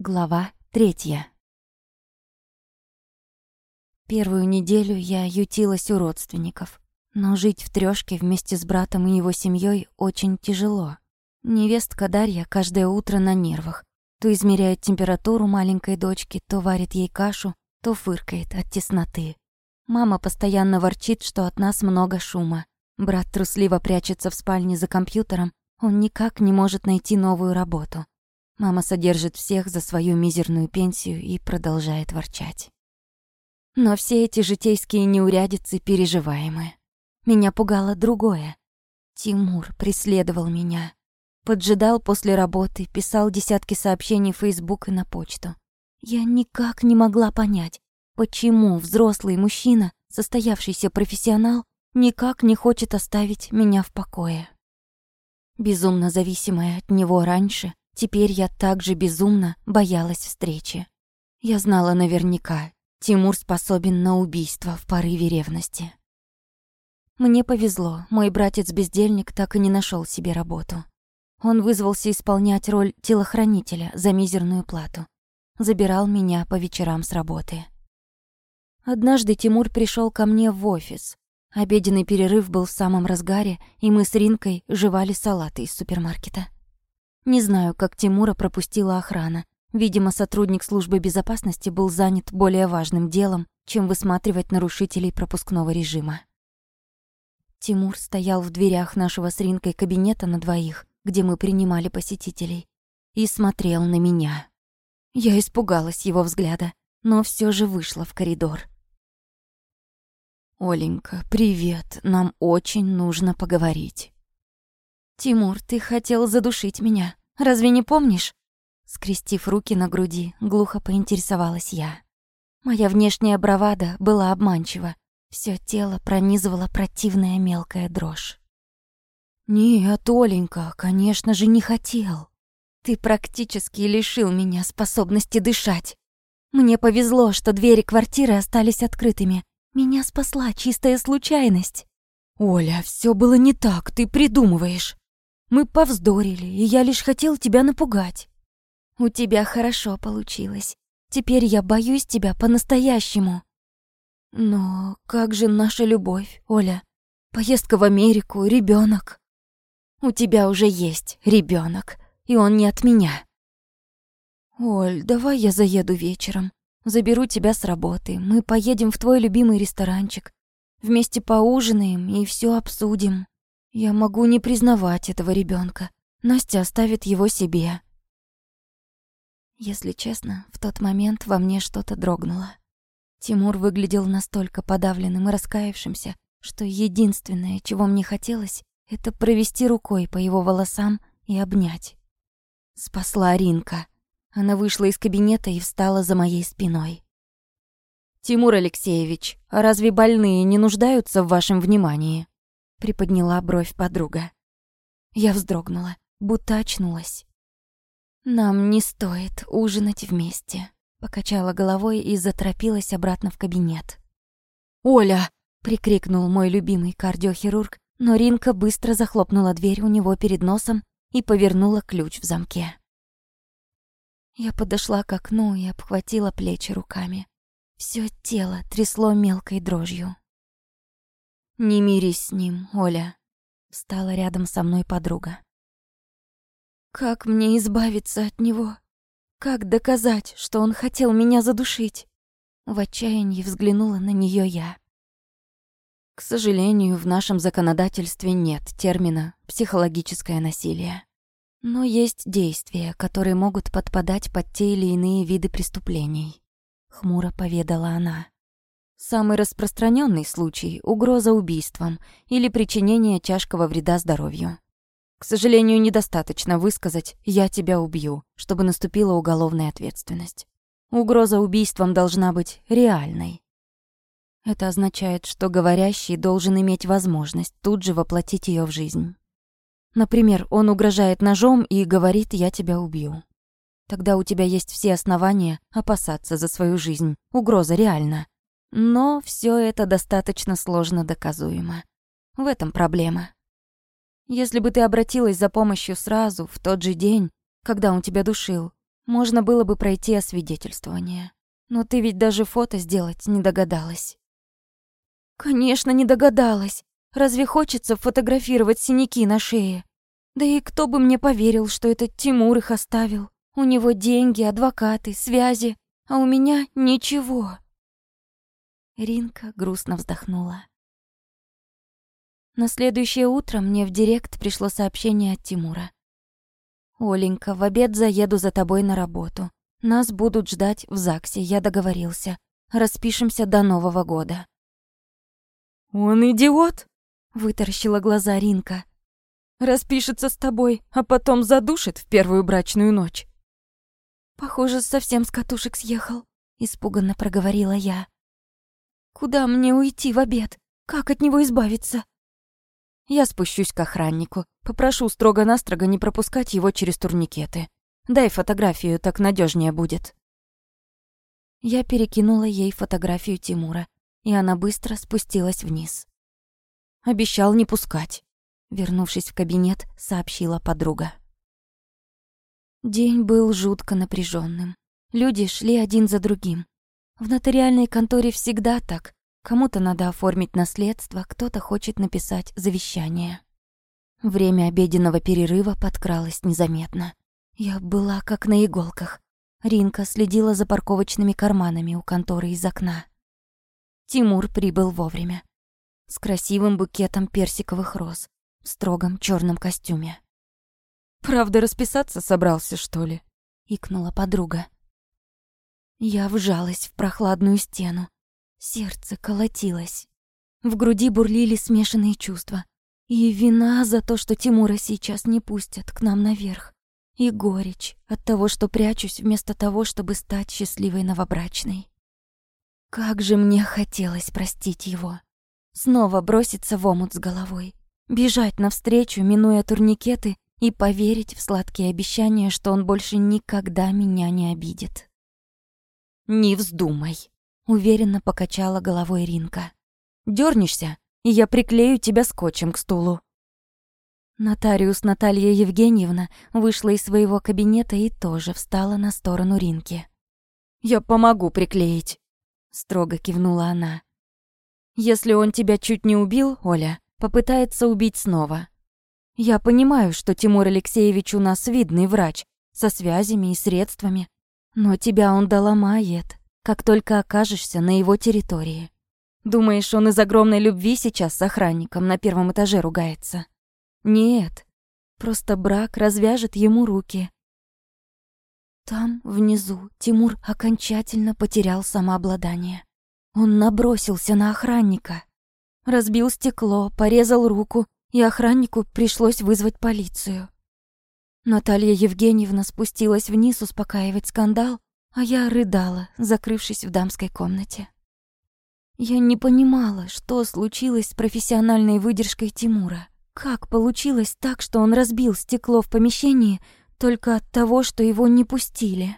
Глава третья. Первую неделю я ютилась у родственников, но жить в трёшке вместе с братом и его семьей очень тяжело. Невестка Дарья каждое утро на нервах. То измеряет температуру маленькой дочки, то варит ей кашу, то фыркает от тесноты. Мама постоянно ворчит, что от нас много шума. Брат трусливо прячется в спальне за компьютером, он никак не может найти новую работу. Мама содержит всех за свою мизерную пенсию и продолжает ворчать. Но все эти житейские неурядицы переживаемы. Меня пугало другое. Тимур преследовал меня. Поджидал после работы, писал десятки сообщений в Facebook и на почту. Я никак не могла понять, почему взрослый мужчина, состоявшийся профессионал, никак не хочет оставить меня в покое. Безумно зависимая от него раньше, Теперь я также безумно боялась встречи. Я знала наверняка, Тимур способен на убийство в порыве ревности. Мне повезло, мой братец-бездельник так и не нашел себе работу. Он вызвался исполнять роль телохранителя за мизерную плату. Забирал меня по вечерам с работы. Однажды Тимур пришел ко мне в офис. Обеденный перерыв был в самом разгаре, и мы с Ринкой жевали салаты из супермаркета. Не знаю, как Тимура пропустила охрана. Видимо, сотрудник службы безопасности был занят более важным делом, чем высматривать нарушителей пропускного режима. Тимур стоял в дверях нашего с Ринкой кабинета на двоих, где мы принимали посетителей, и смотрел на меня. Я испугалась его взгляда, но все же вышла в коридор. «Оленька, привет, нам очень нужно поговорить». «Тимур, ты хотел задушить меня», Разве не помнишь?» Скрестив руки на груди, глухо поинтересовалась я. Моя внешняя бравада была обманчива. Всё тело пронизывала противная мелкая дрожь. «Нет, Оленька, конечно же, не хотел. Ты практически лишил меня способности дышать. Мне повезло, что двери квартиры остались открытыми. Меня спасла чистая случайность». «Оля, всё было не так, ты придумываешь. Мы повздорили, и я лишь хотел тебя напугать. У тебя хорошо получилось. Теперь я боюсь тебя по-настоящему. Но как же наша любовь, Оля? Поездка в Америку, ребенок. У тебя уже есть ребенок, и он не от меня. Оль, давай я заеду вечером. Заберу тебя с работы. Мы поедем в твой любимый ресторанчик. Вместе поужинаем и все обсудим. Я могу не признавать этого ребенка. Настя оставит его себе. Если честно, в тот момент во мне что-то дрогнуло. Тимур выглядел настолько подавленным и раскаявшимся, что единственное, чего мне хотелось, это провести рукой по его волосам и обнять. Спасла Ринка. Она вышла из кабинета и встала за моей спиной. «Тимур Алексеевич, а разве больные не нуждаются в вашем внимании?» Приподняла бровь подруга. Я вздрогнула, будто очнулась. Нам не стоит ужинать вместе, покачала головой и заторопилась обратно в кабинет. Оля, прикрикнул мой любимый кардиохирург, но Ринка быстро захлопнула дверь у него перед носом и повернула ключ в замке. Я подошла к окну и обхватила плечи руками. Всё тело трясло мелкой дрожью. «Не мирись с ним, Оля», — встала рядом со мной подруга. «Как мне избавиться от него? Как доказать, что он хотел меня задушить?» В отчаянии взглянула на нее я. К сожалению, в нашем законодательстве нет термина «психологическое насилие». Но есть действия, которые могут подпадать под те или иные виды преступлений. Хмуро поведала она. Самый распространенный случай – угроза убийством или причинение тяжкого вреда здоровью. К сожалению, недостаточно высказать «я тебя убью», чтобы наступила уголовная ответственность. Угроза убийством должна быть реальной. Это означает, что говорящий должен иметь возможность тут же воплотить ее в жизнь. Например, он угрожает ножом и говорит «я тебя убью». Тогда у тебя есть все основания опасаться за свою жизнь. Угроза реальна. Но все это достаточно сложно доказуемо. В этом проблема. Если бы ты обратилась за помощью сразу, в тот же день, когда он тебя душил, можно было бы пройти освидетельствование. Но ты ведь даже фото сделать не догадалась. Конечно, не догадалась. Разве хочется фотографировать синяки на шее? Да и кто бы мне поверил, что это Тимур их оставил? У него деньги, адвокаты, связи, а у меня ничего. Ринка грустно вздохнула. На следующее утро мне в директ пришло сообщение от Тимура. «Оленька, в обед заеду за тобой на работу. Нас будут ждать в ЗАГСе, я договорился. Распишемся до Нового года». «Он идиот?» — вытаращила глаза Ринка. «Распишется с тобой, а потом задушит в первую брачную ночь». «Похоже, совсем с катушек съехал», — испуганно проговорила я. «Куда мне уйти в обед? Как от него избавиться?» Я спущусь к охраннику. Попрошу строго-настрого не пропускать его через турникеты. Дай фотографию, так надежнее будет. Я перекинула ей фотографию Тимура, и она быстро спустилась вниз. Обещал не пускать. Вернувшись в кабинет, сообщила подруга. День был жутко напряженным. Люди шли один за другим. В нотариальной конторе всегда так. Кому-то надо оформить наследство, кто-то хочет написать завещание. Время обеденного перерыва подкралось незаметно. Я была как на иголках. Ринка следила за парковочными карманами у конторы из окна. Тимур прибыл вовремя. С красивым букетом персиковых роз в строгом черном костюме. «Правда, расписаться собрался, что ли?» — икнула подруга. Я вжалась в прохладную стену. Сердце колотилось. В груди бурлили смешанные чувства. И вина за то, что Тимура сейчас не пустят к нам наверх. И горечь от того, что прячусь вместо того, чтобы стать счастливой новобрачной. Как же мне хотелось простить его. Снова броситься в омут с головой. Бежать навстречу, минуя турникеты, и поверить в сладкие обещания, что он больше никогда меня не обидит. «Не вздумай», Уверенно покачала головой Ринка. Дёрнешься, и я приклею тебя скотчем к стулу. Нотариус Наталья Евгеньевна вышла из своего кабинета и тоже встала на сторону Ринки. «Я помогу приклеить», — строго кивнула она. «Если он тебя чуть не убил, Оля, попытается убить снова. Я понимаю, что Тимур Алексеевич у нас видный врач, со связями и средствами, но тебя он доломает как только окажешься на его территории. Думаешь, он из огромной любви сейчас с охранником на первом этаже ругается? Нет, просто брак развяжет ему руки. Там, внизу, Тимур окончательно потерял самообладание. Он набросился на охранника. Разбил стекло, порезал руку, и охраннику пришлось вызвать полицию. Наталья Евгеньевна спустилась вниз успокаивать скандал, а я рыдала, закрывшись в дамской комнате. Я не понимала, что случилось с профессиональной выдержкой Тимура. Как получилось так, что он разбил стекло в помещении только от того, что его не пустили?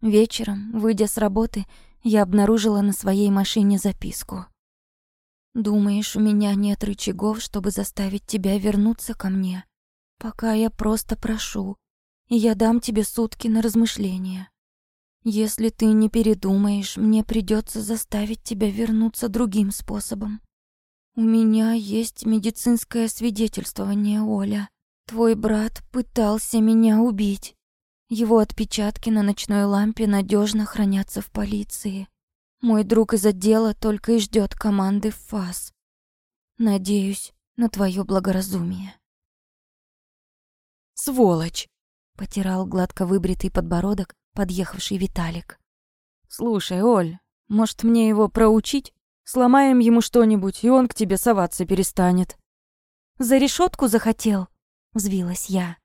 Вечером, выйдя с работы, я обнаружила на своей машине записку. «Думаешь, у меня нет рычагов, чтобы заставить тебя вернуться ко мне? Пока я просто прошу, я дам тебе сутки на размышление. Если ты не передумаешь, мне придется заставить тебя вернуться другим способом. У меня есть медицинское свидетельствование, Оля. Твой брат пытался меня убить. Его отпечатки на ночной лампе надежно хранятся в полиции. Мой друг из отдела только и ждет команды в ФАС. Надеюсь на твое благоразумие. Сволочь! Потирал гладко выбритый подбородок подъехавший Виталик. «Слушай, Оль, может, мне его проучить? Сломаем ему что-нибудь, и он к тебе соваться перестанет». «За решетку захотел?» — взвилась я.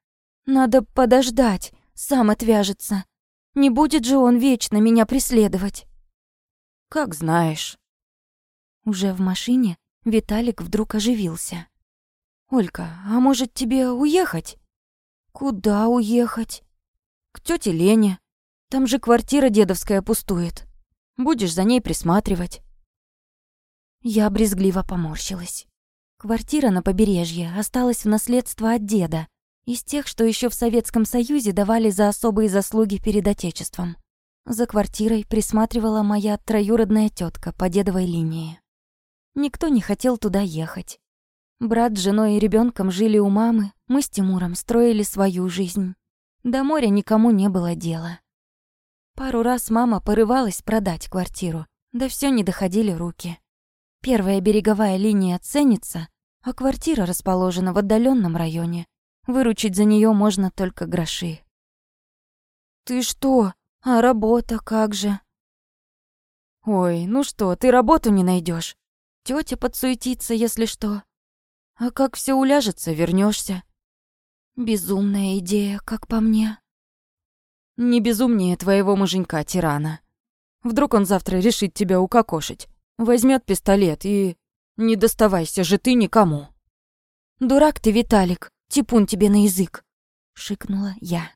«Надо подождать, сам отвяжется. Не будет же он вечно меня преследовать». «Как знаешь». Уже в машине Виталик вдруг оживился. «Олька, а может тебе уехать?» «Куда уехать?» «К тете Лене. Там же квартира дедовская пустует. Будешь за ней присматривать». Я брезгливо поморщилась. Квартира на побережье осталась в наследство от деда, Из тех, что еще в Советском Союзе давали за особые заслуги перед Отечеством. За квартирой присматривала моя троюродная тетка по дедовой линии. Никто не хотел туда ехать. Брат с женой и ребенком жили у мамы, мы с Тимуром строили свою жизнь. До моря никому не было дела. Пару раз мама порывалась продать квартиру, да все не доходили руки. Первая береговая линия ценится, а квартира расположена в отдаленном районе. Выручить за нее можно только гроши. «Ты что? А работа как же?» «Ой, ну что, ты работу не найдешь. Тетя подсуетится, если что. А как все уляжется, вернешься. Безумная идея, как по мне. Не безумнее твоего муженька-тирана. Вдруг он завтра решит тебя укокошить. Возьмет пистолет и... Не доставайся же ты никому. Дурак ты, Виталик, типун тебе на язык. Шикнула я.